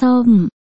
ส้ม